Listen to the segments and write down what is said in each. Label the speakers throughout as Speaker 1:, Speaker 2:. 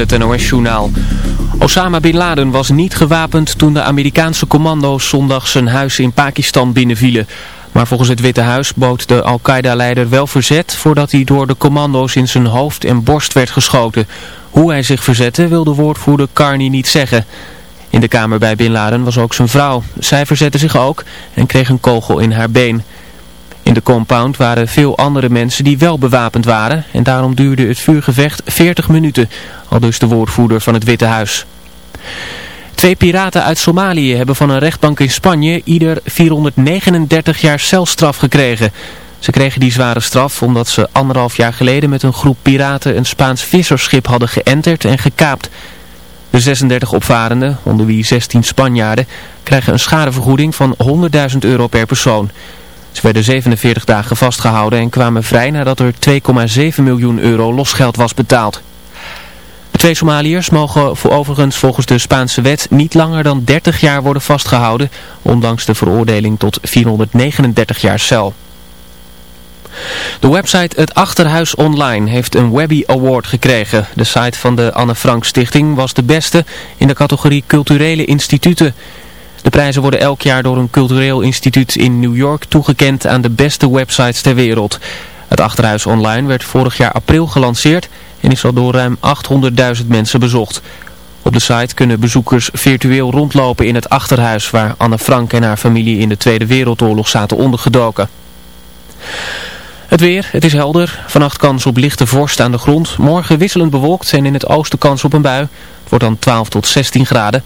Speaker 1: het NOS-journaal. Osama Bin Laden was niet gewapend toen de Amerikaanse commando's zondag zijn huis in Pakistan binnenvielen. Maar volgens het Witte Huis bood de Al-Qaeda-leider wel verzet voordat hij door de commando's in zijn hoofd en borst werd geschoten. Hoe hij zich verzette wil de woordvoerder Carney niet zeggen. In de kamer bij Bin Laden was ook zijn vrouw. Zij verzette zich ook en kreeg een kogel in haar been. In de compound waren veel andere mensen die wel bewapend waren en daarom duurde het vuurgevecht 40 minuten, al dus de woordvoerder van het Witte Huis. Twee piraten uit Somalië hebben van een rechtbank in Spanje ieder 439 jaar celstraf gekregen. Ze kregen die zware straf omdat ze anderhalf jaar geleden met een groep piraten een Spaans visserschip hadden geënterd en gekaapt. De 36 opvarenden, onder wie 16 Spanjaarden, krijgen een schadevergoeding van 100.000 euro per persoon. Ze werden 47 dagen vastgehouden en kwamen vrij nadat er 2,7 miljoen euro losgeld was betaald. De twee Somaliërs mogen voor overigens volgens de Spaanse wet niet langer dan 30 jaar worden vastgehouden, ondanks de veroordeling tot 439 jaar cel. De website Het Achterhuis Online heeft een Webby Award gekregen. De site van de Anne Frank Stichting was de beste in de categorie culturele instituten. De prijzen worden elk jaar door een cultureel instituut in New York toegekend aan de beste websites ter wereld. Het Achterhuis Online werd vorig jaar april gelanceerd en is al door ruim 800.000 mensen bezocht. Op de site kunnen bezoekers virtueel rondlopen in het Achterhuis waar Anne Frank en haar familie in de Tweede Wereldoorlog zaten ondergedoken. Het weer, het is helder. Vannacht kans op lichte vorst aan de grond. Morgen wisselend bewolkt en in het oosten kans op een bui. Het wordt dan 12 tot 16 graden.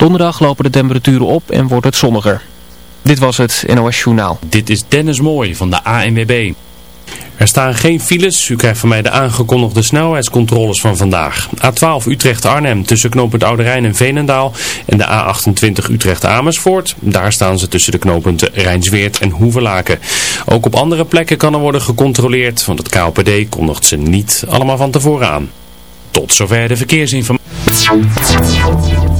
Speaker 1: Donderdag lopen de temperaturen op en wordt het zonniger. Dit was het NOS Journaal.
Speaker 2: Dit is Dennis Mooij van de ANWB. Er staan geen files. U krijgt van mij de aangekondigde snelheidscontroles van vandaag. A12 Utrecht-Arnhem tussen knooppunt Oude Rijn en Veenendaal. En de A28 Utrecht-Amersfoort. Daar staan ze tussen de knooppunten Rijnsweert en Hoevelaken. Ook op andere plekken kan er worden gecontroleerd. Want het KLPD kondigt ze niet allemaal van tevoren aan. Tot zover de verkeersinformatie.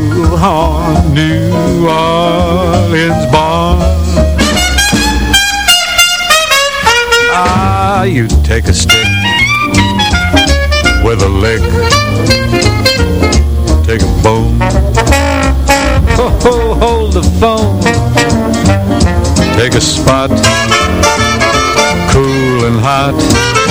Speaker 3: horn, New Orleans barn. Ah, you take a stick with a lick. Take a bone. Ho, ho, hold the phone. Take a spot, cool and hot.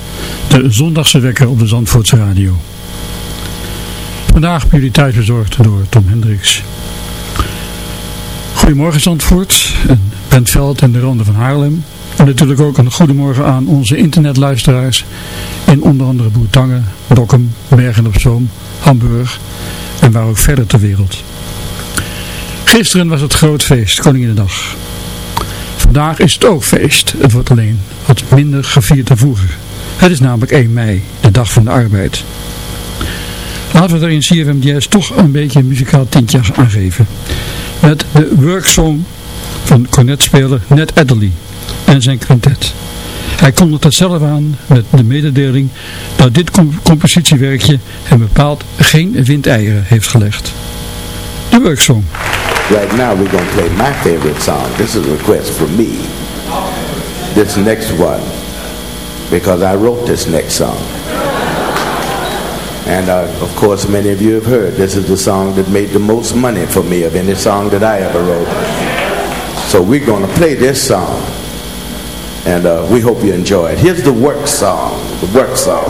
Speaker 4: De zondagse wekker op de Zandvoortse Radio. Vandaag jullie thuis door Tom Hendricks. Goedemorgen Zandvoort, en Bentveld en de Ronde van Haarlem. En natuurlijk ook een goedemorgen aan onze internetluisteraars in onder andere Boertangen, Dokkum, Bergen op Zoom, Hamburg en waar ook verder ter wereld. Gisteren was het groot feest, Koninginnedag. Vandaag is het ook feest, het wordt alleen wat minder gevierd dan vroeger. Het is namelijk 1 mei, de dag van de arbeid. Laten we er in CFM Jazz toch een beetje een muzikaal tintje aan geven. Met de worksong van cornetspeler Ned Adderley en zijn quintet. Hij kondigt het zelf aan met de mededeling dat dit compositiewerkje hem bepaald geen windeieren heeft gelegd. De worksong.
Speaker 5: Right now we're going to play my favorite song. This is a request from me. This next one. Because I wrote this next song. And uh, of course many of you have heard this is the song that made the most money for me of any song that I ever wrote. So we're going to play this song. And uh, we hope you enjoy it. Here's the work song. The work song.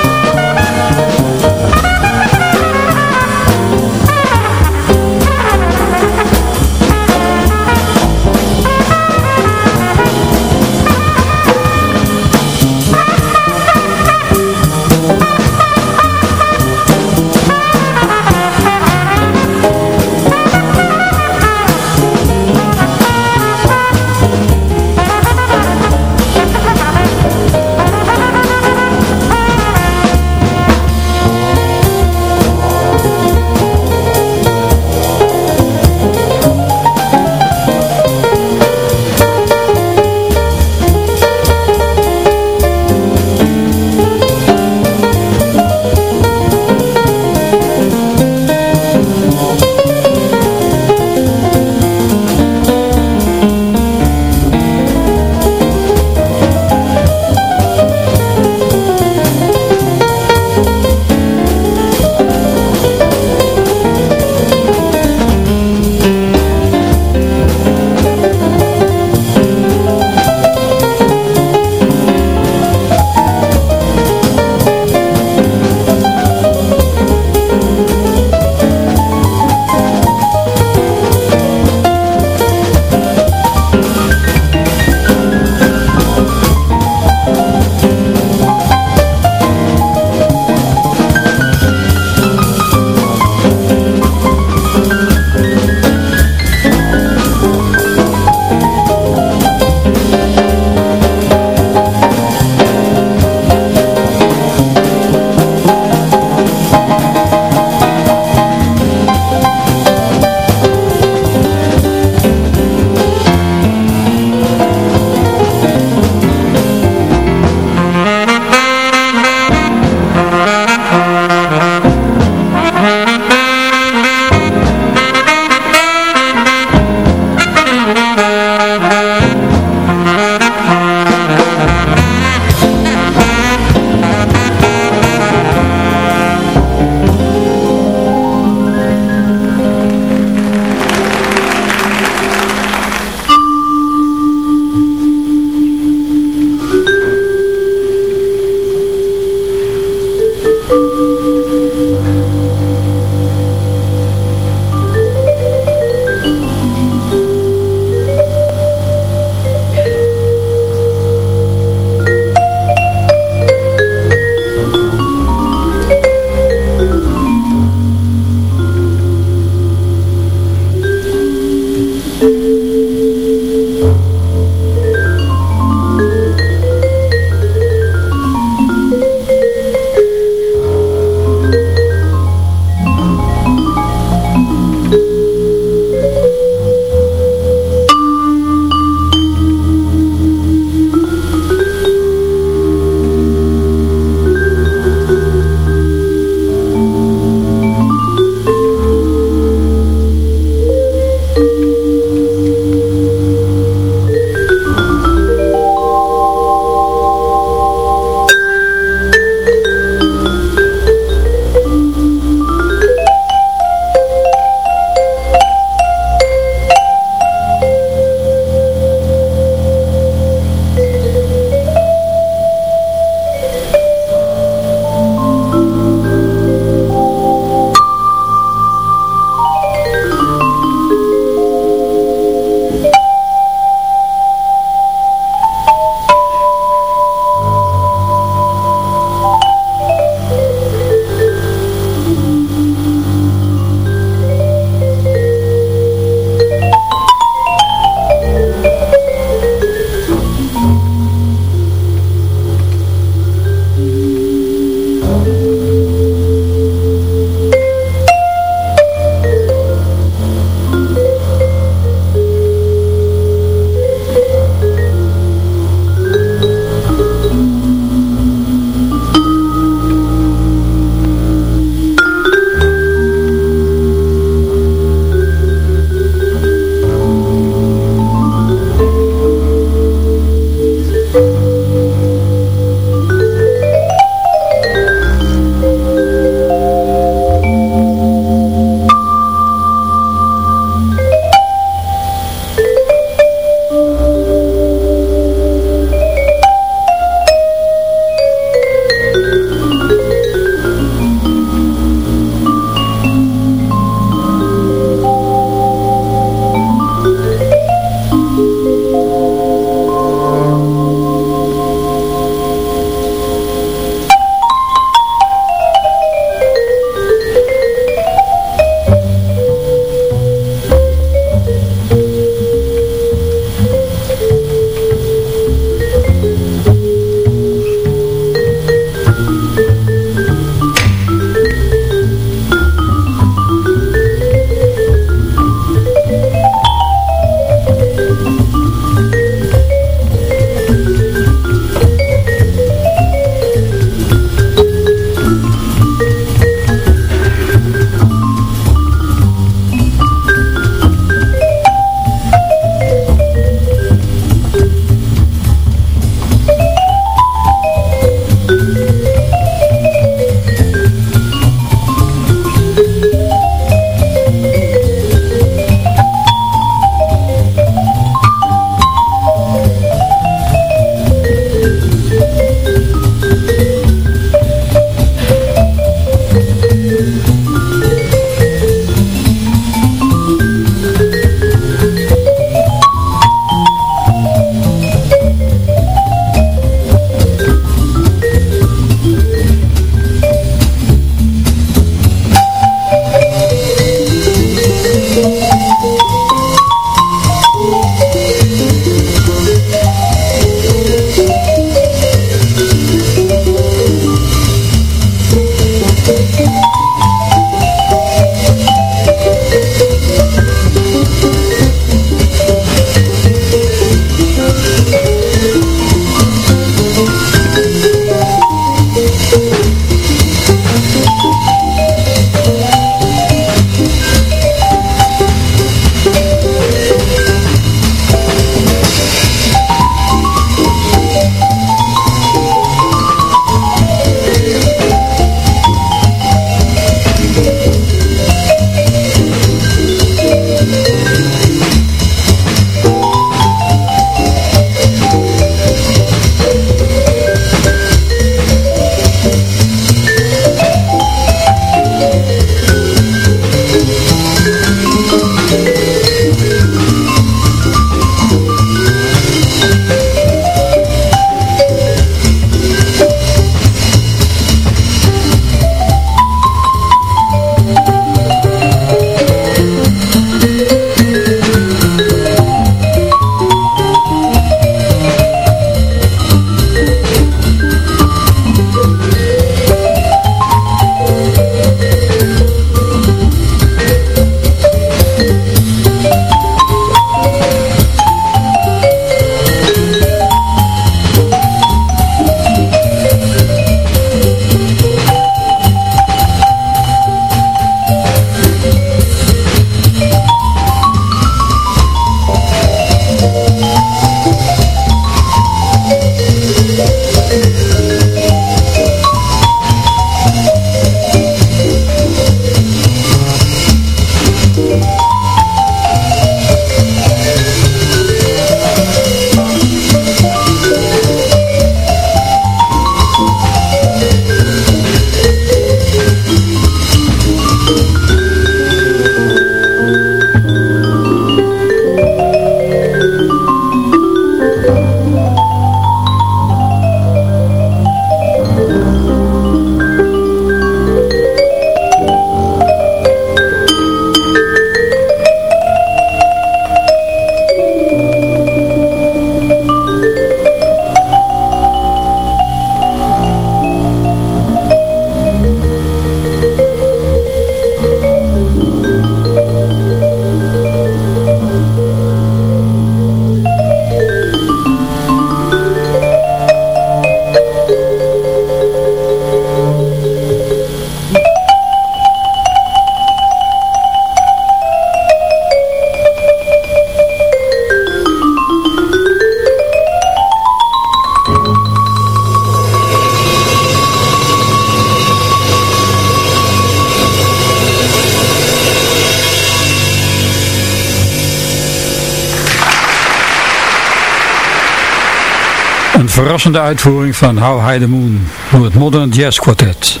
Speaker 4: Verrassende uitvoering van How High the Moon door het Modern Jazz Quartet.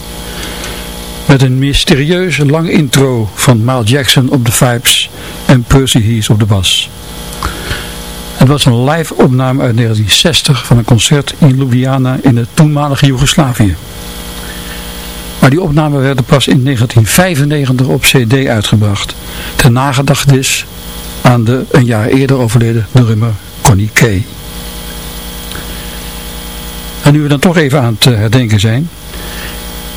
Speaker 4: Met een mysterieuze lang intro van Miles Jackson op de vibes en Percy Heath op de bas. Het was een live opname uit 1960 van een concert in Ljubljana in het toenmalige Joegoslavië. Maar die opname werden pas in 1995 op cd uitgebracht. Ter nagedachtenis aan de een jaar eerder overleden drummer Connie Kay. Nu we dan toch even aan het eh, herdenken zijn.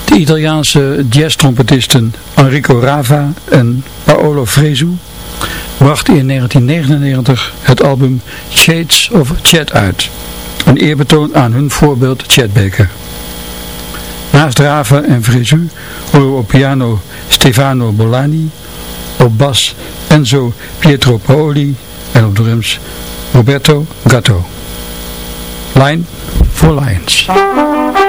Speaker 4: De Italiaanse jazztrompetisten Enrico Rava en Paolo Fresu brachten in 1999 het album Shades of Chet uit. Een eerbetoon aan hun voorbeeld Chet Baker. Naast Rava en Fresu horen we op piano Stefano Bolani, op bas Enzo Pietro Paoli en op drums Roberto Gatto. Line four Lions.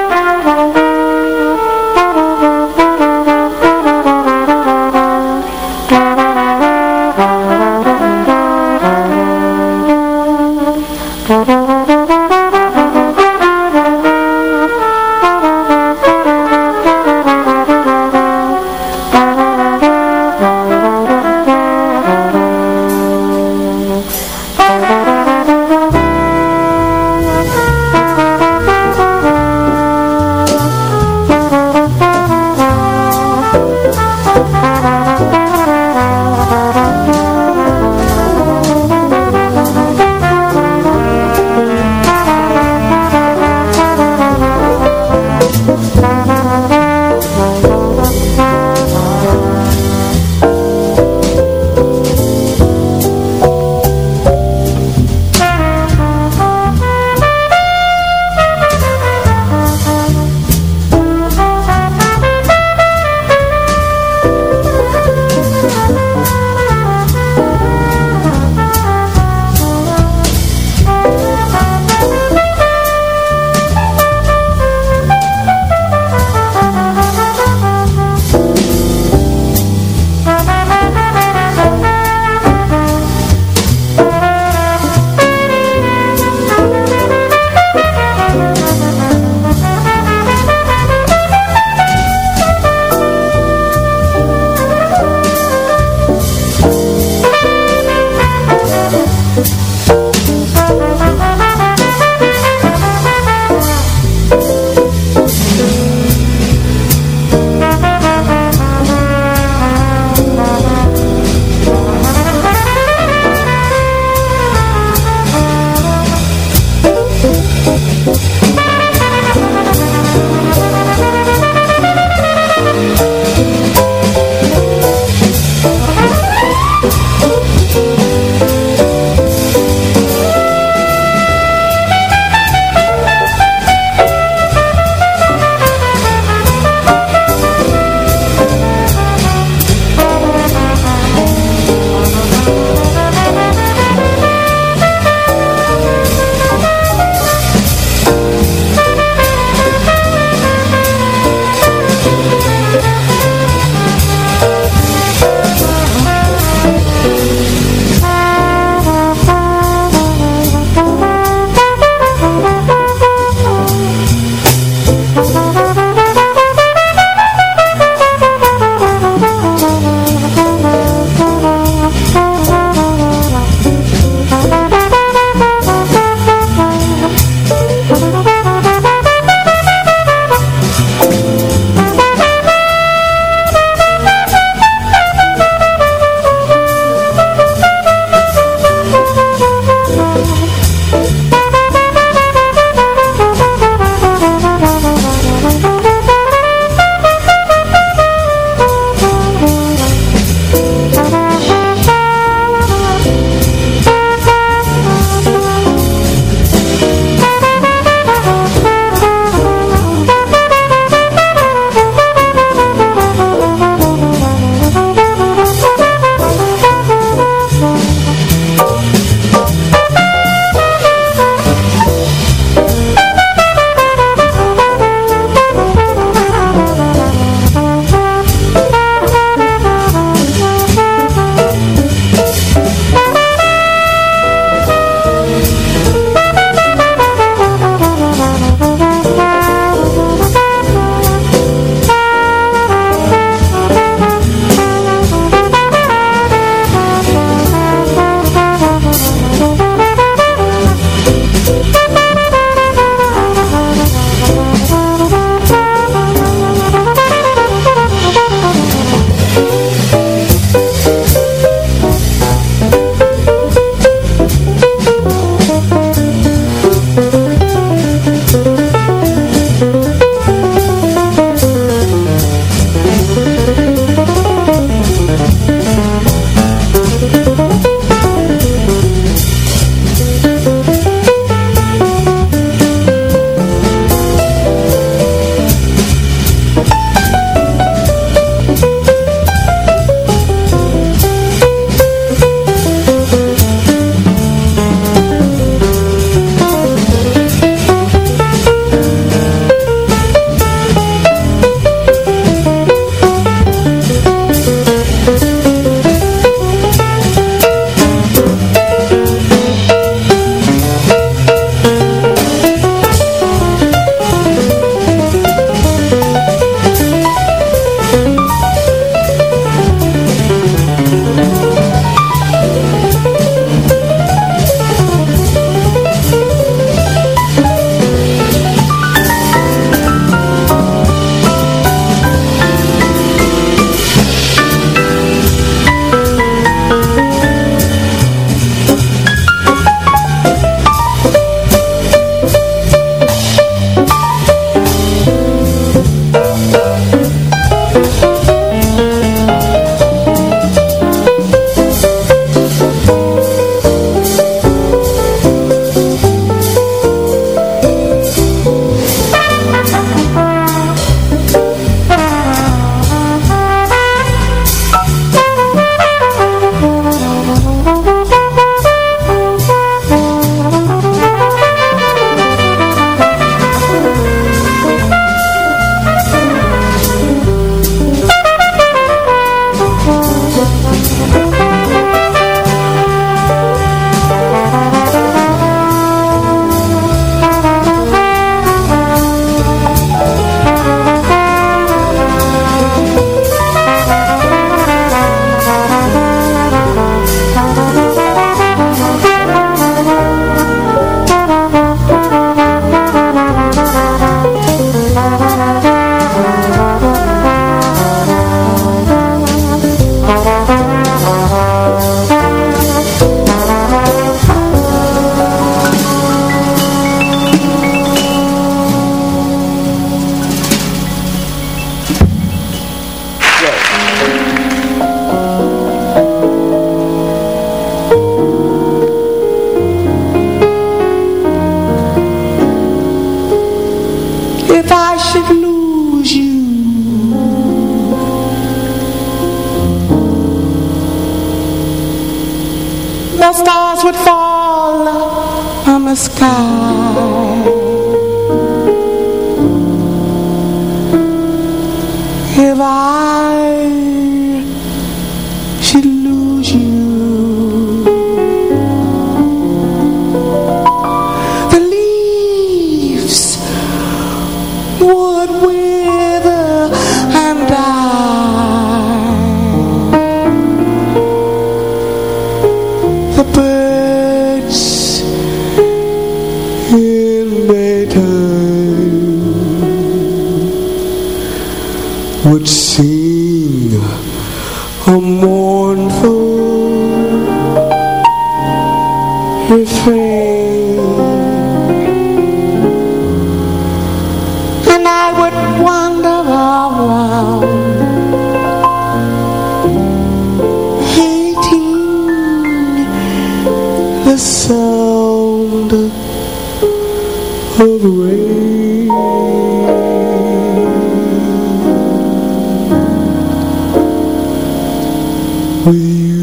Speaker 6: With you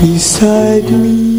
Speaker 6: beside me.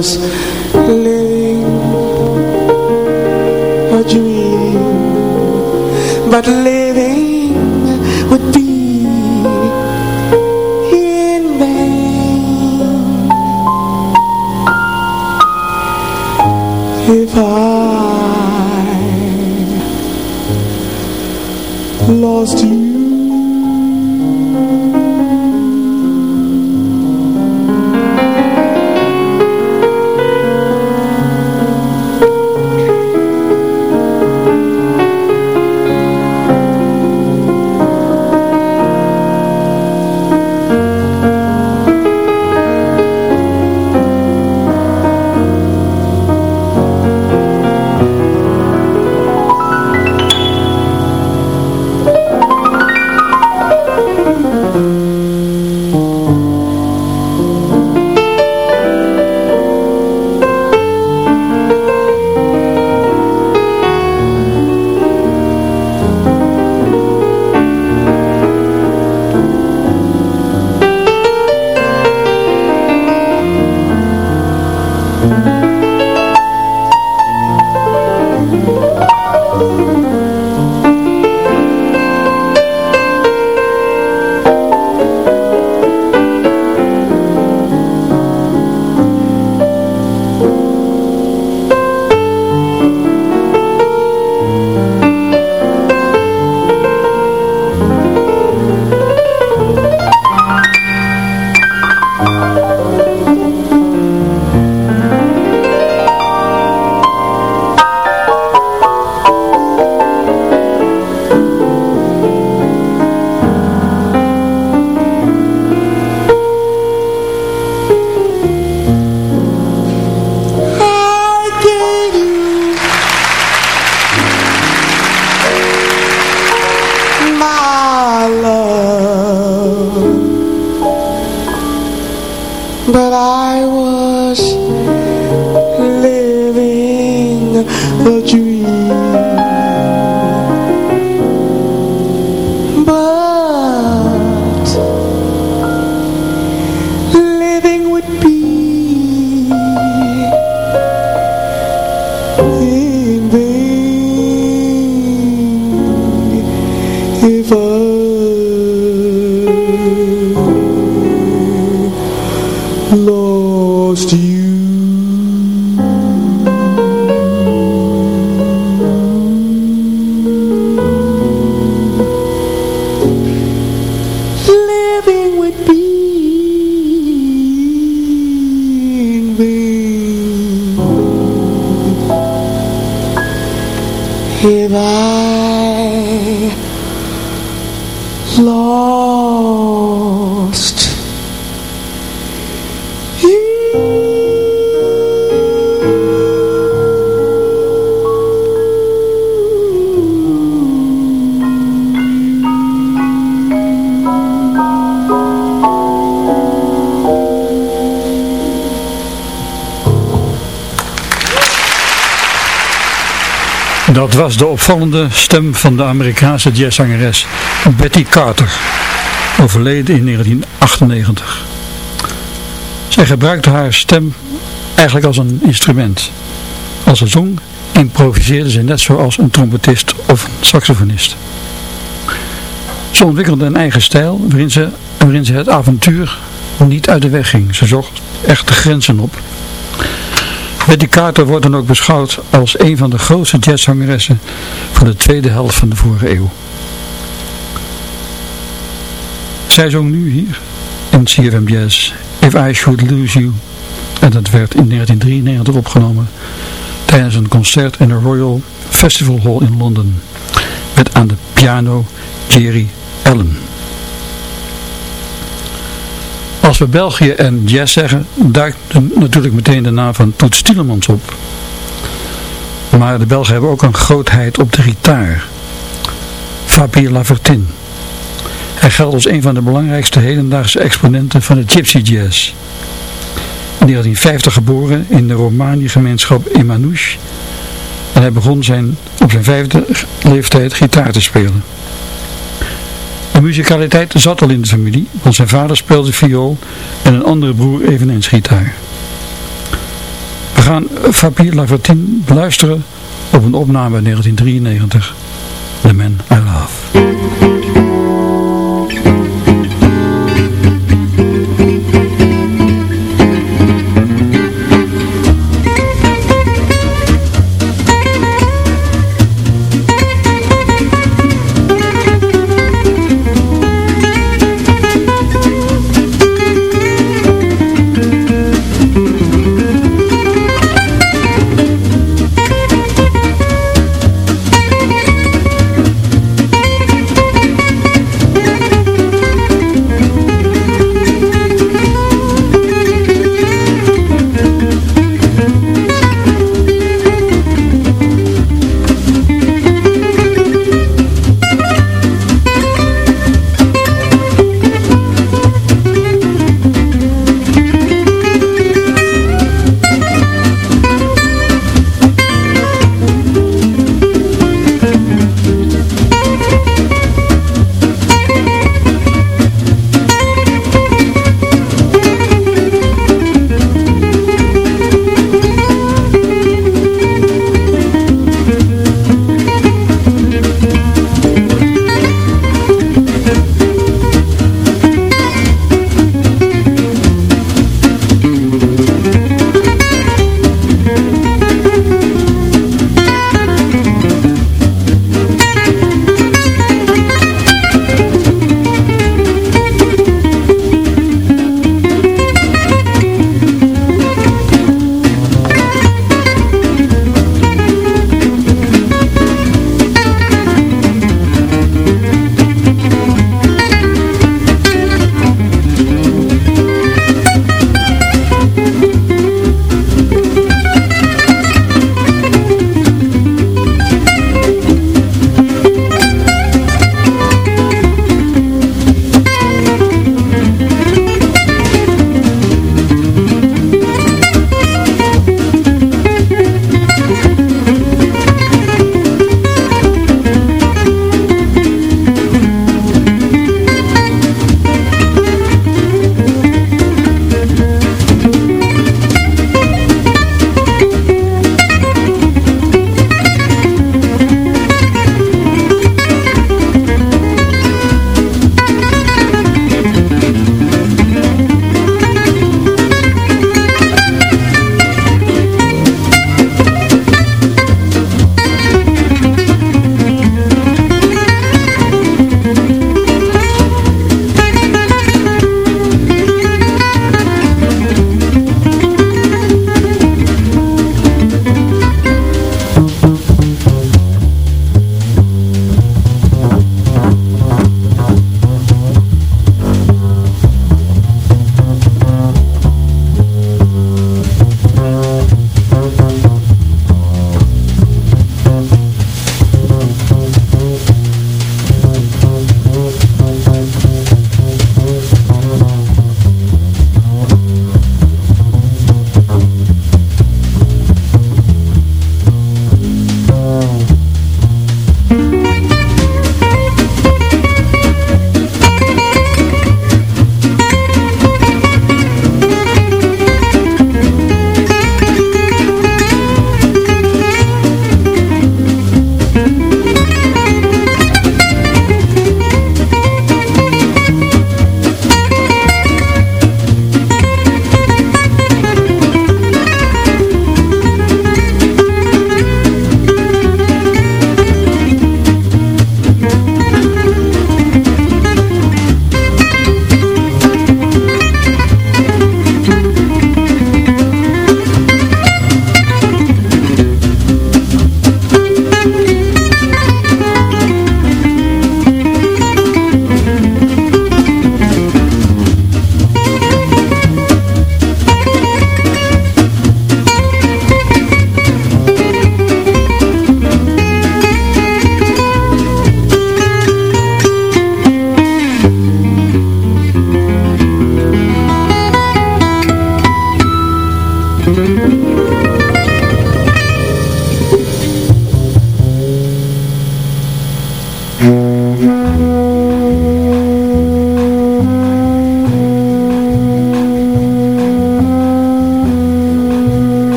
Speaker 6: Was was
Speaker 4: de opvallende stem van de Amerikaanse jazzzangeres Betty Carter, overleden in 1998. Zij gebruikte haar stem eigenlijk als een instrument. Als ze zong, improviseerde ze net zoals een trompetist of een saxofonist. Ze ontwikkelde een eigen stijl waarin ze, waarin ze het avontuur niet uit de weg ging. Ze zocht echt de grenzen op. Betty Carter wordt dan ook beschouwd als een van de grootste jazzangeressen van de tweede helft van de vorige eeuw. Zij zong nu hier in CFM Jazz If I Should Lose You en dat werd in 1993 opgenomen tijdens een concert in de Royal Festival Hall in Londen met aan de piano Jerry Allen. Als we België en jazz zeggen, duikt natuurlijk meteen de naam van Toets Tielemans op. Maar de Belgen hebben ook een grootheid op de gitaar. Fabien Lavertin. Hij geldt als een van de belangrijkste hedendaagse exponenten van de gypsy jazz. In 1950 geboren in de Romani-gemeenschap in Manouche. En hij begon zijn, op zijn vijfde leeftijd gitaar te spelen. De muzikaliteit zat al in de familie, want zijn vader speelde viool en een andere broer eveneens gitaar. We gaan Fabien Lavertin beluisteren op een opname in 1993, The Man I Love.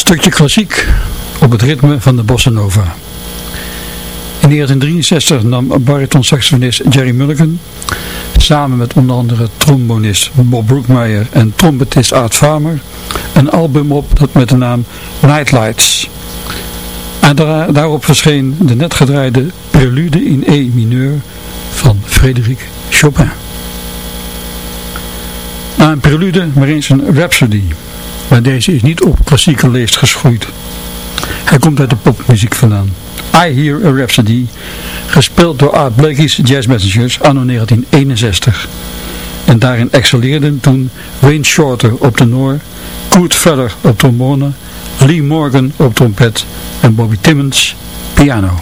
Speaker 4: Stukje klassiek op het ritme van de bossa nova. In 1963 nam bariton-saxofonist Jerry Mulligan samen met onder andere trombonist Bob Brookmeyer en trompetist Art Farmer een album op dat met de naam Nightlights. En daarop verscheen de net gedraaide prelude in E mineur van Frédéric Chopin. Na een prelude maar eens een rhapsody, maar deze is niet op klassieke leest geschoeid. Hij komt uit de popmuziek vandaan. I Hear a Rhapsody, gespeeld door Art Blakey's Jazz Messengers anno 1961. En daarin excelleerden toen Wayne Shorter op tenor, Kurt Feller op trombone, Lee Morgan op trompet en Bobby Timmons piano.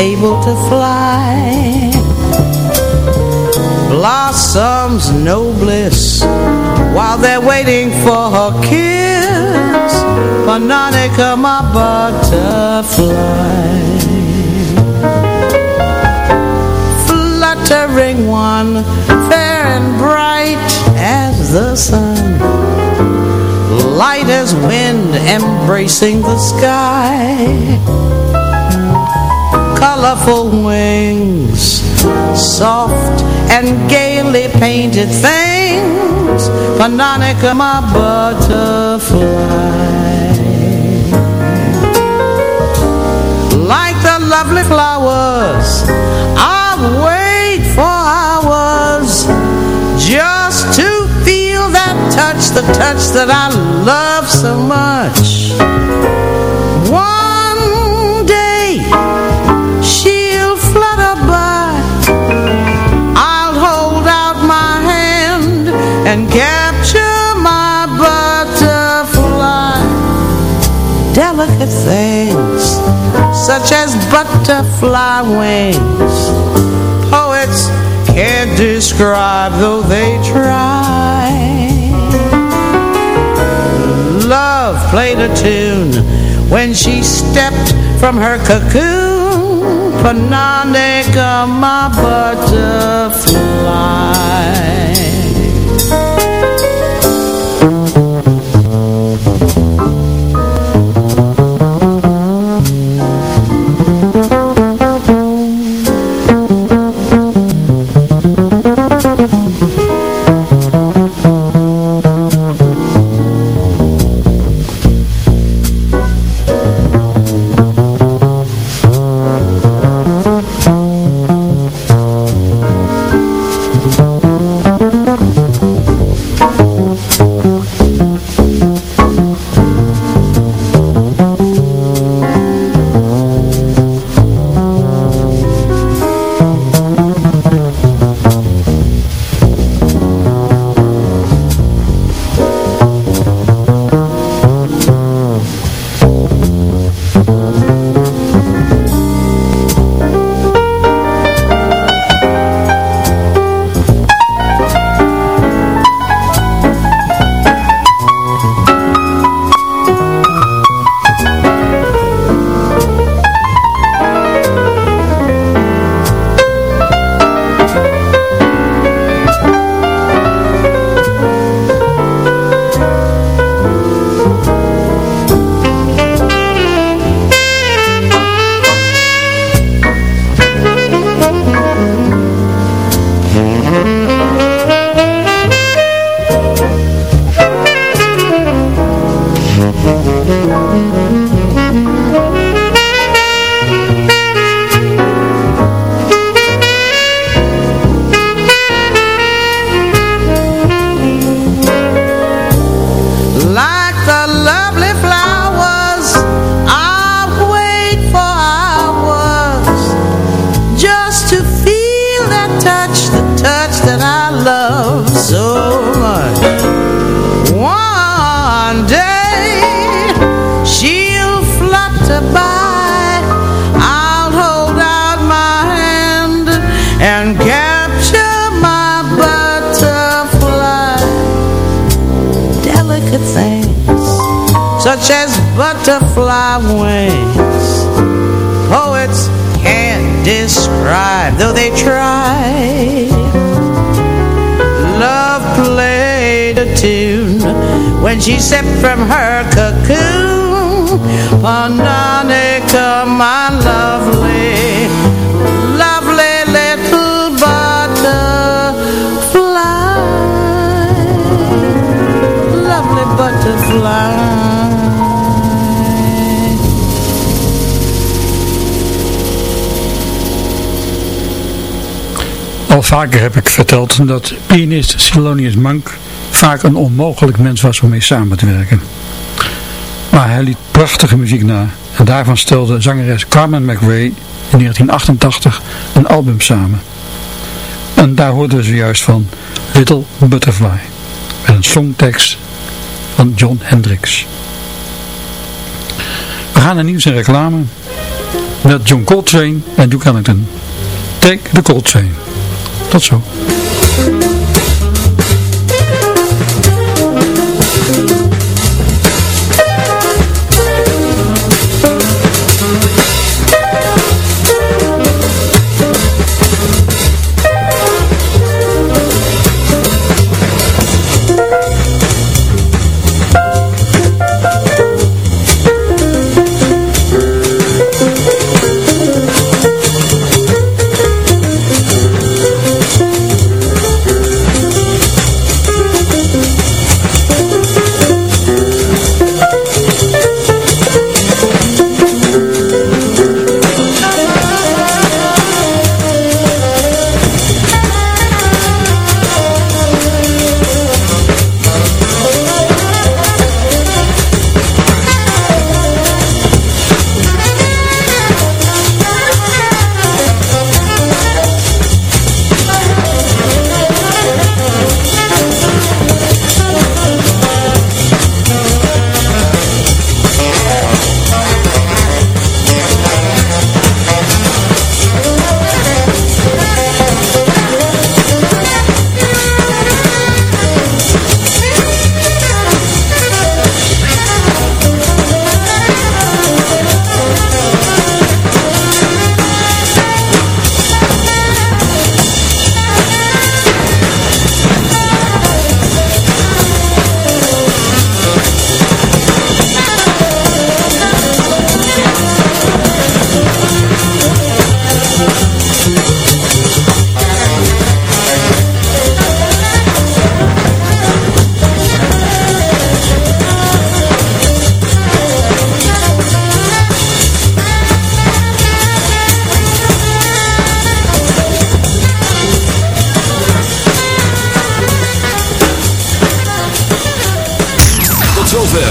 Speaker 7: Able to fly. Blossoms no bliss While they're waiting for her kiss. Monica, my butterfly. Fluttering one Fair and bright as the sun. Light as wind embracing the sky Colorful wings Soft and gaily painted things Monica, my butterfly Like the lovely flowers I wait for hours Just to feel that touch The touch that I love so much Such as butterfly wings. Poets can't describe though they try. Love played a tune when she stepped from her cocoon. Pananica, my butterfly Poets can't describe Though they try. Love played a tune When she stepped from her cocoon
Speaker 4: vaker heb ik verteld dat pianist Silonius Monk vaak een onmogelijk mens was om mee samen te werken. Maar hij liet prachtige muziek na en daarvan stelde zangeres Carmen McRae in 1988 een album samen. En daar hoorden we zojuist van Little Butterfly met een songtekst van John Hendricks. We gaan naar nieuws en reclame met John Coltrane en Duke Ellington. Take the Coltrane. Tot zo.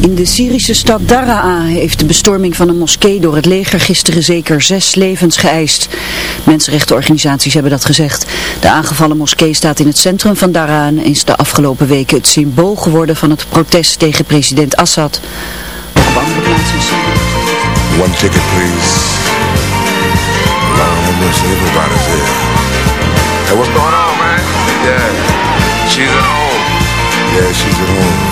Speaker 8: In de Syrische stad Daraa heeft de bestorming van een moskee door het leger gisteren zeker zes levens geëist. Mensenrechtenorganisaties hebben dat gezegd. De aangevallen moskee staat in het centrum van Daraa en is de afgelopen weken het symbool geworden van het protest tegen president Assad. Op andere plaatsen.
Speaker 9: One ticket, please. Lord have mercy, everybody's here. Hey, what's going on, man? Yeah, she's at home. Yeah, she's at home.